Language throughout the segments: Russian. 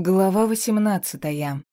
Глава восемнадцатая.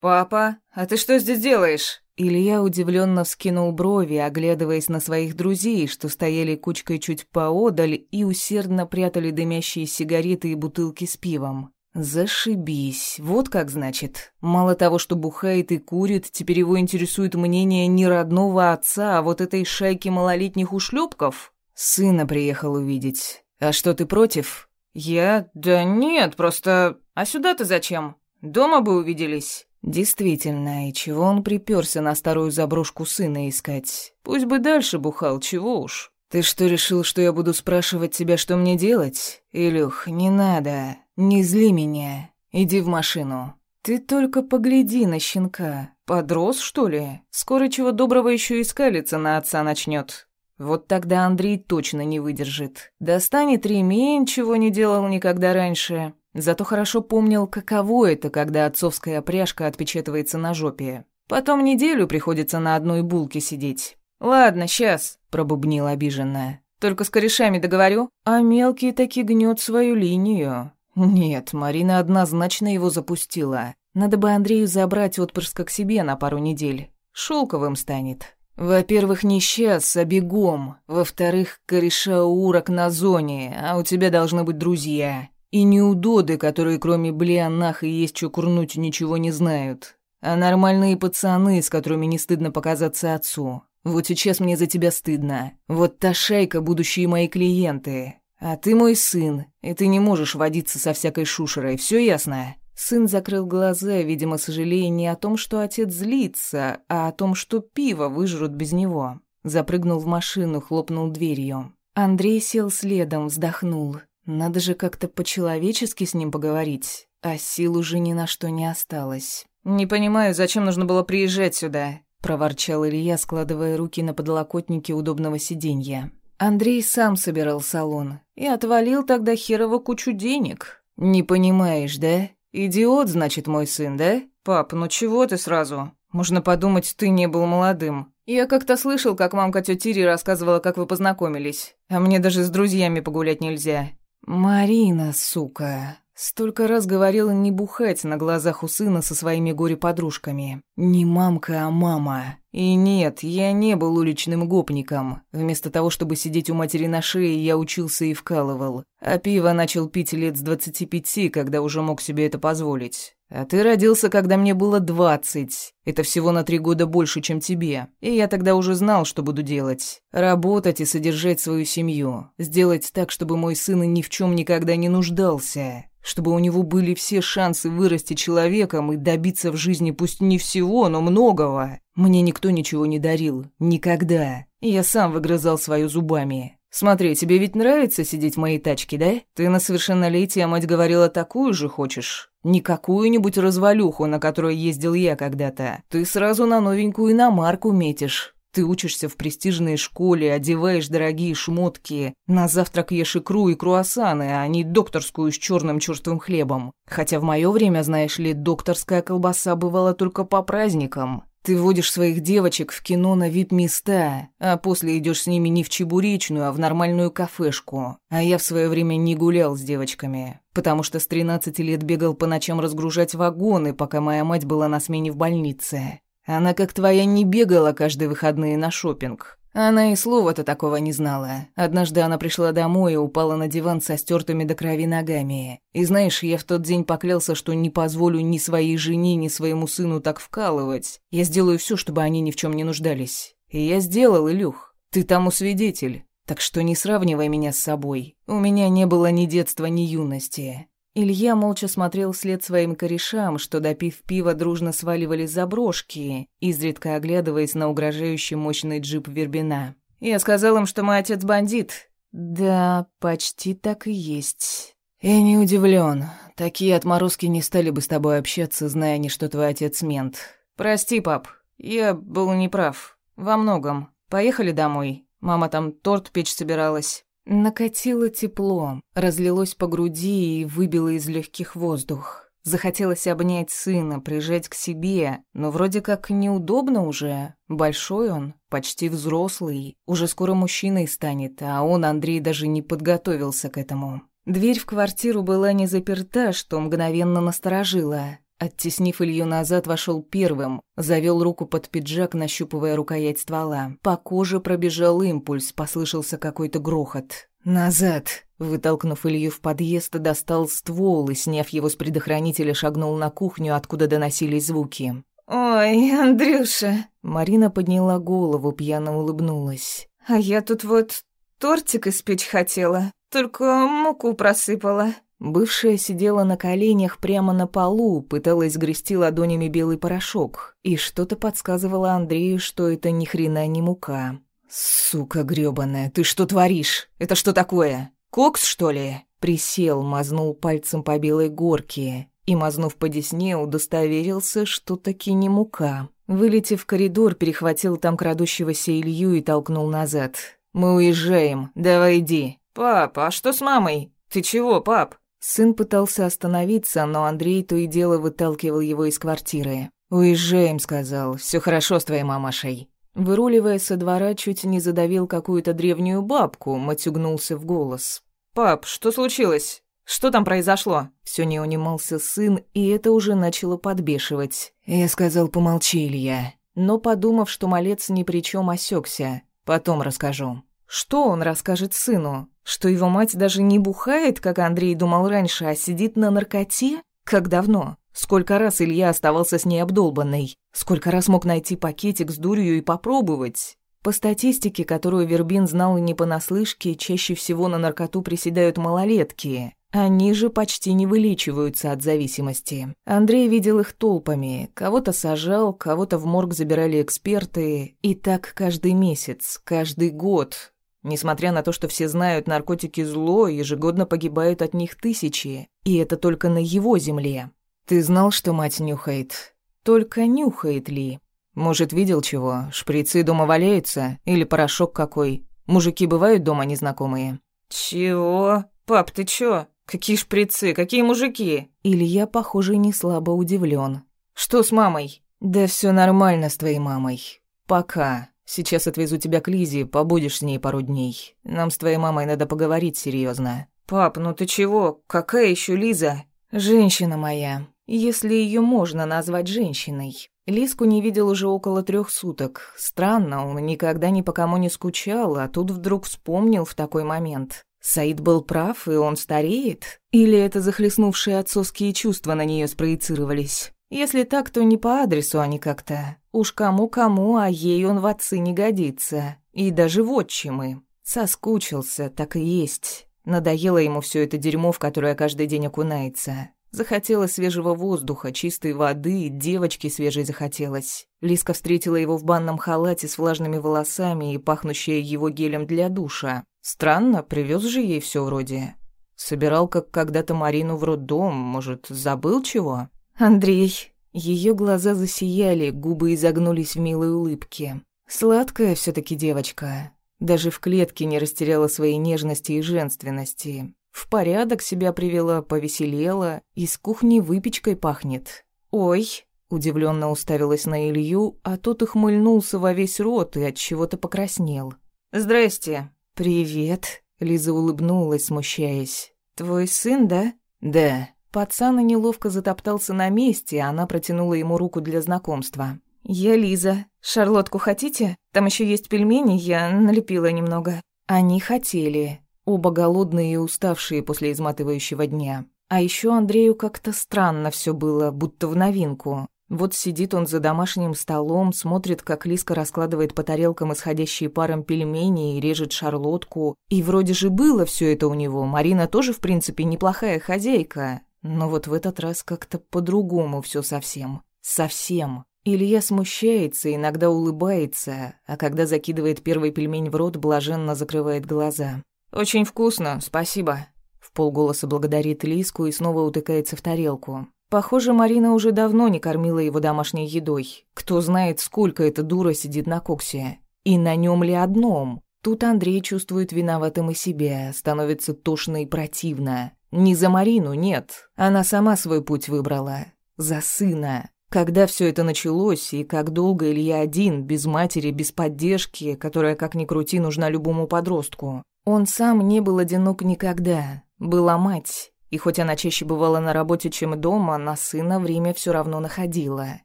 «Папа, а ты что здесь делаешь?» Илья удивленно вскинул брови, оглядываясь на своих друзей, что стояли кучкой чуть поодаль и усердно прятали дымящие сигареты и бутылки с пивом. Зашибись, вот как значит. Мало того, что бухает и курит, теперь его интересует мнение не родного отца, а вот этой шайки малолетних ушлепков. Сына приехал увидеть. А что, ты против? «Я? Да нет, просто... А сюда ты зачем? Дома бы увиделись». Действительно, и чего он приперся на старую заброшку сына искать? Пусть бы дальше бухал, чего уж. Ты что, решил, что я буду спрашивать тебя, что мне делать? Илюх, не надо. Не зли меня. Иди в машину. Ты только погляди на щенка. Подрос, что ли? Скоро чего доброго еще и скалиться на отца начнет. Вот тогда Андрей точно не выдержит. Достанет ремень, чего не делал никогда раньше. Зато хорошо помнил, каково это, когда отцовская пряжка отпечатывается на жопе. Потом неделю приходится на одной булке сидеть. «Ладно, сейчас», — пробубнил обиженно. «Только с корешами договорю». А мелкий таки гнет свою линию. Нет, Марина однозначно его запустила. Надо бы Андрею забрать отпрыска к себе на пару недель. Шелковым станет. Во-первых, не сейчас, а бегом. Во-вторых, кореша урок на зоне, а у тебя должны быть друзья. И не удоды, которые кроме блианах и есть что курнуть ничего не знают. А нормальные пацаны, с которыми не стыдно показаться отцу. Вот сейчас мне за тебя стыдно. Вот та шайка, будущие мои клиенты. А ты мой сын, и ты не можешь водиться со всякой шушерой, все ясно?» Сын закрыл глаза, видимо, сожалея не о том, что отец злится, а о том, что пиво выжрут без него. Запрыгнул в машину, хлопнул дверью. Андрей сел следом, вздохнул. Надо же как-то по-человечески с ним поговорить, а сил уже ни на что не осталось. «Не понимаю, зачем нужно было приезжать сюда?» — проворчал Илья, складывая руки на подлокотнике удобного сиденья. Андрей сам собирал салон и отвалил тогда херово кучу денег. «Не понимаешь, да?» «Идиот, значит, мой сын, да?» «Пап, ну чего ты сразу? Можно подумать, ты не был молодым. Я как-то слышал, как мамка тётя Тири рассказывала, как вы познакомились. А мне даже с друзьями погулять нельзя». «Марина, сука!» Столько раз говорила не бухать на глазах у сына со своими горе-подружками. Не мамка, а мама. И нет, я не был уличным гопником. Вместо того, чтобы сидеть у матери на шее, я учился и вкалывал. А пиво начал пить лет с двадцати пяти, когда уже мог себе это позволить. А ты родился, когда мне было двадцать. Это всего на три года больше, чем тебе. И я тогда уже знал, что буду делать. Работать и содержать свою семью. Сделать так, чтобы мой сын ни в чем никогда не нуждался чтобы у него были все шансы вырасти человеком и добиться в жизни пусть не всего, но многого. Мне никто ничего не дарил. Никогда. Я сам выгрызал свою зубами. Смотри, тебе ведь нравится сидеть в моей тачке, да? Ты на совершеннолетие, мать говорила, такую же хочешь? Не какую-нибудь развалюху, на которой ездил я когда-то. Ты сразу на новенькую иномарку метишь. Ты учишься в престижной школе, одеваешь дорогие шмотки. На завтрак ешь икру и круассаны, а не докторскую с черным черствым хлебом. Хотя в мое время, знаешь ли, докторская колбаса бывала только по праздникам. Ты водишь своих девочек в кино на вип-места, а после идешь с ними не в чебуречную, а в нормальную кафешку. А я в свое время не гулял с девочками, потому что с 13 лет бегал по ночам разгружать вагоны, пока моя мать была на смене в больнице. Она, как твоя, не бегала каждые выходные на шопинг. Она и слова-то такого не знала. Однажды она пришла домой и упала на диван со стертыми до крови ногами. И знаешь, я в тот день поклялся, что не позволю ни своей жене, ни своему сыну так вкалывать. Я сделаю все, чтобы они ни в чем не нуждались. И я сделал, Илюх. Ты тому свидетель. Так что не сравнивай меня с собой. У меня не было ни детства, ни юности. Илья молча смотрел вслед своим корешам, что, допив пива, дружно сваливали заброшки, изредка оглядываясь на угрожающий мощный джип Вербина. «Я сказал им, что мой отец бандит». «Да, почти так и есть». «Я не удивлен. Такие отморозки не стали бы с тобой общаться, зная они, что твой отец мент». «Прости, пап. Я был неправ. Во многом. Поехали домой. Мама там торт печь собиралась». Накатило тепло, разлилось по груди и выбило из легких воздух. Захотелось обнять сына, прижать к себе, но вроде как неудобно уже. Большой он, почти взрослый, уже скоро мужчиной станет, а он, Андрей, даже не подготовился к этому. Дверь в квартиру была не заперта, что мгновенно насторожило. Оттеснив Илью назад, вошел первым, завел руку под пиджак, нащупывая рукоять ствола. По коже пробежал импульс, послышался какой-то грохот. «Назад!» Вытолкнув Илью в подъезд, достал ствол и, сняв его с предохранителя, шагнул на кухню, откуда доносились звуки. «Ой, Андрюша!» Марина подняла голову, пьяно улыбнулась. «А я тут вот тортик испечь хотела, только муку просыпала». Бывшая сидела на коленях прямо на полу, пыталась грести ладонями белый порошок, и что-то подсказывало Андрею, что это ни хрена не мука. «Сука грёбаная, ты что творишь? Это что такое? Кокс, что ли?» Присел, мазнул пальцем по белой горке и, мазнув по десне, удостоверился, что таки не мука. Вылетев в коридор, перехватил там крадущегося Илью и толкнул назад. «Мы уезжаем, давай иди». «Пап, а что с мамой? Ты чего, пап?» Сын пытался остановиться, но Андрей то и дело выталкивал его из квартиры. «Уезжаем», — сказал, Все хорошо с твоей мамашей». Выруливая со двора, чуть не задавил какую-то древнюю бабку, матюгнулся в голос. «Пап, что случилось? Что там произошло?» Все не унимался сын, и это уже начало подбешивать. Я сказал, помолчи, Илья. Но, подумав, что малец ни при чем осекся, потом расскажу. Что он расскажет сыну? Что его мать даже не бухает, как Андрей думал раньше, а сидит на наркоте? Как давно? Сколько раз Илья оставался с ней обдолбанной? Сколько раз мог найти пакетик с дурью и попробовать? По статистике, которую Вербин знал не понаслышке, чаще всего на наркоту приседают малолетки. Они же почти не вылечиваются от зависимости. Андрей видел их толпами. Кого-то сажал, кого-то в морг забирали эксперты. И так каждый месяц, каждый год. Несмотря на то, что все знают, наркотики зло, ежегодно погибают от них тысячи. И это только на его земле. Ты знал, что мать нюхает? Только нюхает ли? Может, видел чего? Шприцы дома валяются? Или порошок какой? Мужики бывают дома незнакомые? Чего? Пап, ты чё? Какие шприцы? Какие мужики? Илья, похоже, не слабо удивлен. Что с мамой? Да все нормально с твоей мамой. Пока. Сейчас отвезу тебя к Лизе, побудешь с ней пару дней. Нам с твоей мамой надо поговорить серьезно. Пап, ну ты чего? Какая еще Лиза? Женщина моя, если ее можно назвать женщиной. Лиску не видел уже около трех суток. Странно, он никогда ни по кому не скучал, а тут вдруг вспомнил в такой момент. Саид был прав, и он стареет? Или это захлестнувшие отцовские чувства на нее спроецировались? Если так, то не по адресу они как-то. Уж кому-кому, а ей он в отцы не годится. И даже в отчимы. Соскучился, так и есть. Надоело ему все это дерьмо, в которое каждый день окунается. Захотелось свежего воздуха, чистой воды, девочки свежей захотелось. Лиска встретила его в банном халате с влажными волосами и пахнущая его гелем для душа. Странно, привез же ей все вроде. Собирал, как когда-то Марину в роддом, может, забыл чего? Андрей. Ее глаза засияли, губы изогнулись в милой улыбке. Сладкая все таки девочка. Даже в клетке не растеряла своей нежности и женственности. В порядок себя привела, повеселела, из кухни выпечкой пахнет. «Ой!» — удивленно уставилась на Илью, а тот ухмыльнулся во весь рот и от чего-то покраснел. «Здрасте!» «Привет!» — Лиза улыбнулась, смущаясь. «Твой сын, да?» «Да». Пацан неловко затоптался на месте, а она протянула ему руку для знакомства. «Я Лиза. Шарлотку хотите? Там еще есть пельмени, я налепила немного». Они хотели. Оба голодные и уставшие после изматывающего дня. А еще Андрею как-то странно все было, будто в новинку. Вот сидит он за домашним столом, смотрит, как Лиска раскладывает по тарелкам исходящие паром пельмени и режет шарлотку. И вроде же было все это у него. Марина тоже, в принципе, неплохая хозяйка. Но вот в этот раз как-то по-другому все совсем. Совсем. Илья смущается, иногда улыбается, а когда закидывает первый пельмень в рот, блаженно закрывает глаза. «Очень вкусно, спасибо». В полголоса благодарит Лиску и снова утыкается в тарелку. Похоже, Марина уже давно не кормила его домашней едой. Кто знает, сколько эта дура сидит на коксе. И на нем ли одном? Тут Андрей чувствует виноватым и себя, становится тошно и противно. Не за Марину, нет. Она сама свой путь выбрала. За сына. Когда все это началось, и как долго Илья один, без матери, без поддержки, которая, как ни крути, нужна любому подростку. Он сам не был одинок никогда. была мать. И хоть она чаще бывала на работе, чем дома, на сына время все равно находила.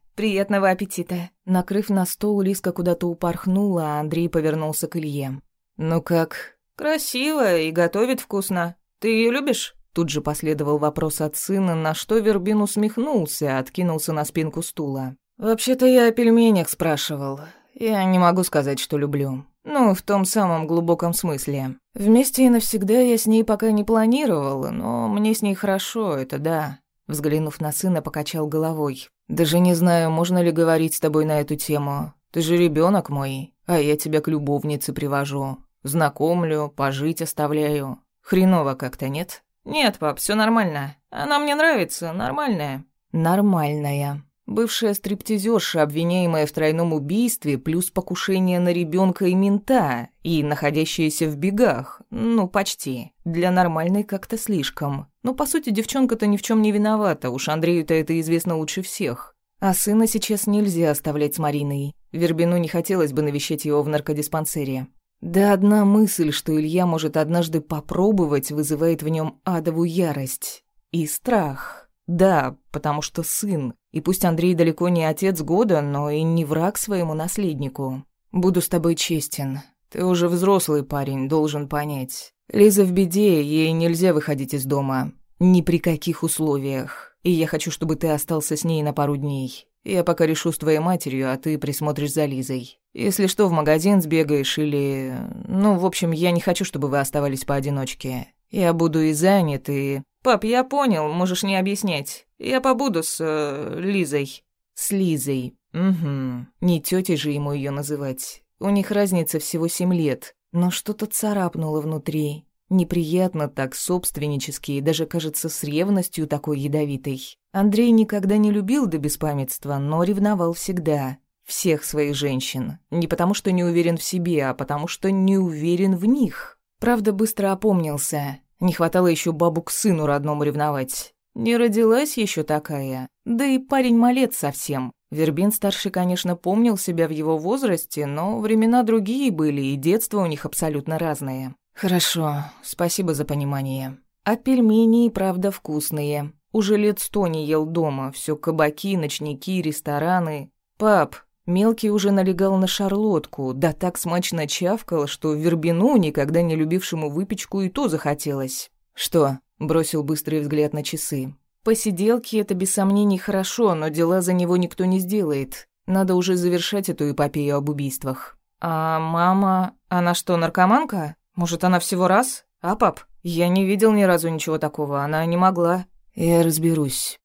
«Приятного аппетита!» Накрыв на стол, Лиска куда-то упорхнула, а Андрей повернулся к Илье. «Ну как?» «Красиво и готовит вкусно. Ты ее любишь?» Тут же последовал вопрос от сына, на что Вербин усмехнулся, откинулся на спинку стула. «Вообще-то я о пельменях спрашивал. Я не могу сказать, что люблю. Ну, в том самом глубоком смысле. Вместе и навсегда я с ней пока не планировал, но мне с ней хорошо, это да». Взглянув на сына, покачал головой. «Даже не знаю, можно ли говорить с тобой на эту тему. Ты же ребенок мой, а я тебя к любовнице привожу. Знакомлю, пожить оставляю. Хреново как-то, нет?» «Нет, пап, все нормально. Она мне нравится, нормальная». «Нормальная». Бывшая стриптизерша, обвиняемая в тройном убийстве, плюс покушение на ребенка и мента, и находящаяся в бегах. Ну, почти. Для нормальной как-то слишком. Но, по сути, девчонка-то ни в чем не виновата, уж Андрею-то это известно лучше всех. А сына сейчас нельзя оставлять с Мариной. Вербину не хотелось бы навещать его в наркодиспансере. Да одна мысль, что Илья может однажды попробовать, вызывает в нем адовую ярость. И страх. Да, потому что сын. И пусть Андрей далеко не отец года, но и не враг своему наследнику. Буду с тобой честен. Ты уже взрослый парень, должен понять. Лиза в беде, ей нельзя выходить из дома. Ни при каких условиях. И я хочу, чтобы ты остался с ней на пару дней. Я пока решу с твоей матерью, а ты присмотришь за Лизой. Если что, в магазин сбегаешь или... Ну, в общем, я не хочу, чтобы вы оставались поодиночке. Я буду и занят, и... Пап, я понял, можешь не объяснять. Я побуду с... Э, Лизой. С Лизой. Угу. Не тетей же ему ее называть. У них разница всего семь лет. Но что-то царапнуло внутри. Неприятно так, собственнически, и даже, кажется, с ревностью такой ядовитой. Андрей никогда не любил до беспамятства, но ревновал всегда всех своих женщин. Не потому, что не уверен в себе, а потому, что не уверен в них. Правда, быстро опомнился. Не хватало еще бабу к сыну родному ревновать. Не родилась еще такая. Да и парень малец совсем. Вербин-старший, конечно, помнил себя в его возрасте, но времена другие были, и детство у них абсолютно разное. «Хорошо, спасибо за понимание. А пельмени и правда вкусные. Уже лет сто не ел дома, все кабаки, ночники, рестораны. Пап, Мелкий уже налегал на шарлотку, да так смачно чавкал, что Вербину, никогда не любившему выпечку, и то захотелось. «Что?» — бросил быстрый взгляд на часы. «Посиделки — это без сомнений хорошо, но дела за него никто не сделает. Надо уже завершать эту эпопею об убийствах». «А мама... Она что, наркоманка? Может, она всего раз? А, пап? Я не видел ни разу ничего такого, она не могла». «Я разберусь».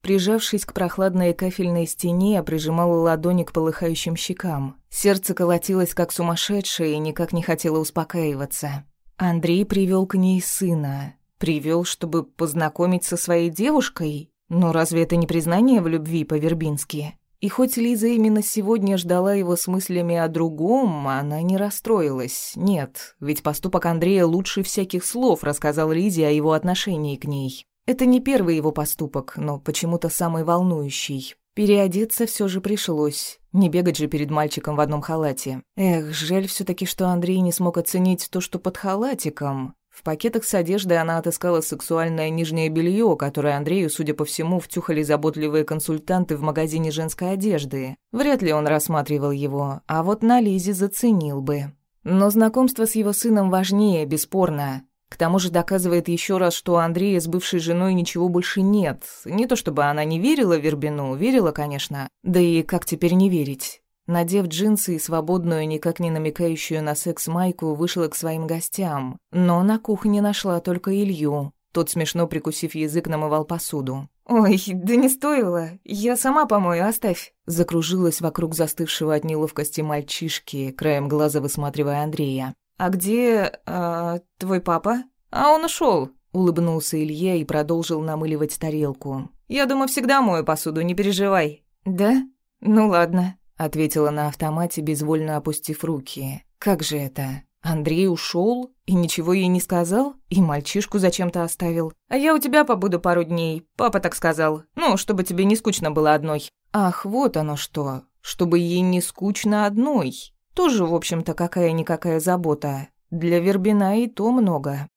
Прижавшись к прохладной кафельной стене, я прижимала ладони к полыхающим щекам. Сердце колотилось как сумасшедшее и никак не хотело успокаиваться. Андрей привел к ней сына. Привел, чтобы познакомить со своей девушкой? Но разве это не признание в любви по-вербински? И хоть Лиза именно сегодня ждала его с мыслями о другом, она не расстроилась. Нет, ведь поступок Андрея лучше всяких слов рассказал Лизе о его отношении к ней. Это не первый его поступок, но почему-то самый волнующий. Переодеться все же пришлось. Не бегать же перед мальчиком в одном халате. Эх, жаль все таки что Андрей не смог оценить то, что под халатиком. В пакетах с одеждой она отыскала сексуальное нижнее белье, которое Андрею, судя по всему, втюхали заботливые консультанты в магазине женской одежды. Вряд ли он рассматривал его, а вот на Лизе заценил бы. Но знакомство с его сыном важнее, бесспорно. К тому же доказывает еще раз, что у Андрея с бывшей женой ничего больше нет. Не то чтобы она не верила Вербину, верила, конечно. Да и как теперь не верить? Надев джинсы и свободную, никак не намекающую на секс майку, вышла к своим гостям. Но на кухне нашла только Илью. Тот, смешно прикусив язык, намывал посуду. «Ой, да не стоило. Я сама помою, оставь». Закружилась вокруг застывшего от неловкости мальчишки, краем глаза высматривая Андрея. «А где... Э, твой папа?» «А он ушел. улыбнулся Илья и продолжил намыливать тарелку. «Я думаю, всегда мою посуду, не переживай». «Да? Ну ладно», — ответила на автомате, безвольно опустив руки. «Как же это? Андрей ушел и ничего ей не сказал? И мальчишку зачем-то оставил? А я у тебя побуду пару дней, папа так сказал. Ну, чтобы тебе не скучно было одной». «Ах, вот оно что. Чтобы ей не скучно одной». Тоже, в общем-то, какая-никакая забота. Для Вербина и то много.